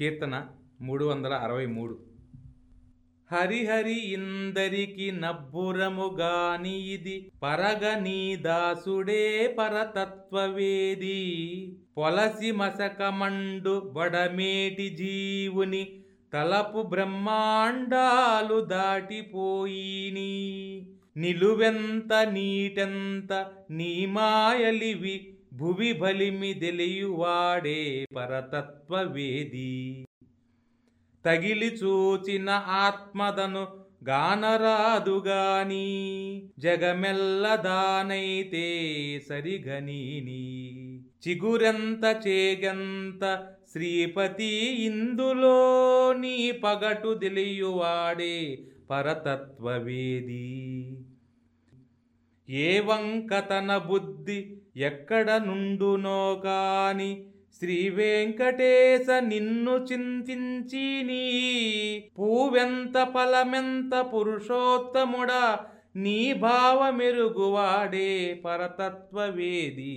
కీర్తన మూడు వందల అరవై మూడు. హరిహరి ఇందరికి నబ్బురముగాని ఇది పరగ నీ దాసుడే పరతత్వవేది. పొలసి మసకమండు బడమేటి జీవుని తలపు బ్రహ్మాండాలు దాటిపోయిని. నిలువెంత నీటెంత నీ మాయలివి భువి బలిమి తెలియువాడే పరతత్వవేది. తగిలి చూచిన ఆత్మదను గానరాదుగాని జగమెల్లదానైతే సరిగనీని. చిగురెంత చేగంత శ్రీపతి ఇందులో నీ పగటు తెలియువాడే పరతత్వవేది. ఏ వంక బుద్ధి ఎక్కడ నుండునో కాని శ్రీ వెంకటేశ నిన్ను చింతించి నీ పూవెంత ఫలమెంత పురుషోత్తముడా నీ భావమెరుగువాడే పరతత్వవేది.